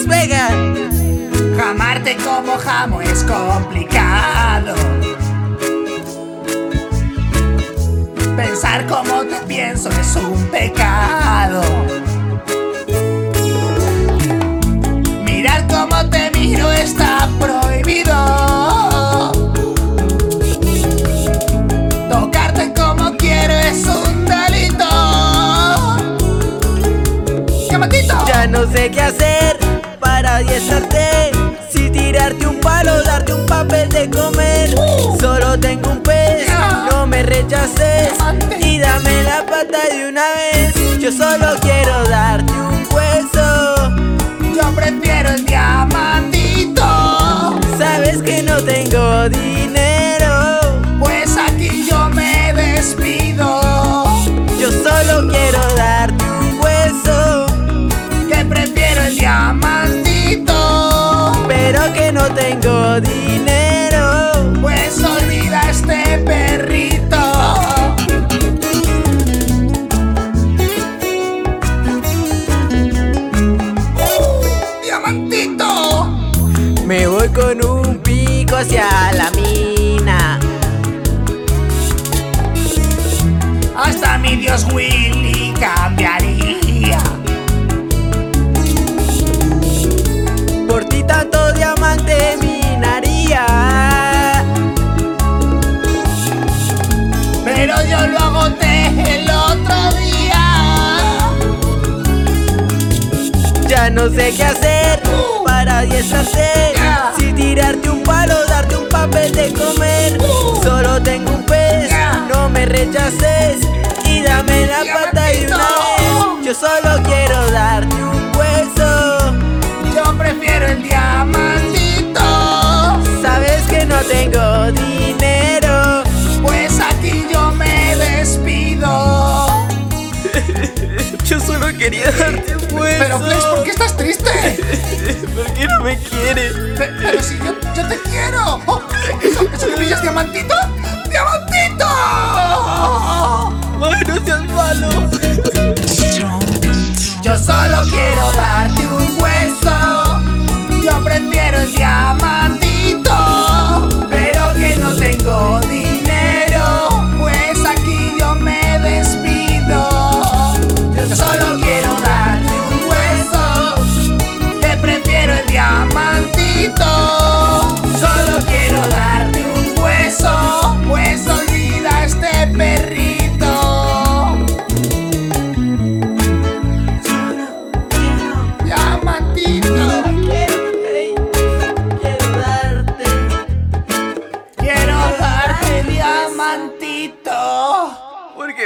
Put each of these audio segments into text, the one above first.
suegra. Jamarte como jamo es complicado. Pensar como te pienso es un pecado. Si tirarte un palo, darte un papel de comer. Solo tengo un pez, no me rechaces. Y dame la pata de una vez. Yo solo tengo dinero. Pues olvida este perrito. ¡Uh! ¡Diamantito! Me voy con un pico hacia la mina. Hasta mi Dios Willy cambiaría. No sé qué hacer para adiestrarte. Ya. Si tirarte un palo, darte un papel de comer. Solo tengo un pez, no me rechaces. Y dame la pata de una vez. Yo solo quiero darte un hueso. Yo prefiero el diamantito. Sabes que no tengo dinero. Pues aquí yo me despido. Yo solo quería darte hueso. Pero Flex, ¿por qué estás triste? ¿Por qué no me quieres? Pe- Pero si yo, yo te quiero. Oh, ¿Eso, eso que brillas diamantito? ¡Diamantito! Ay, no seas malo. Yo solo quiero darte un hueso. Yo prefiero el diamantito.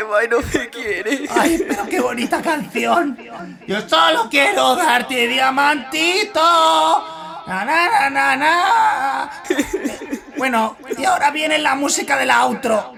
May no me quiere. Ay, pero qué bonita canción. Yo solo quiero darte diamantito. Na, na, na, na, na. Bueno, y ahora viene la música del outro.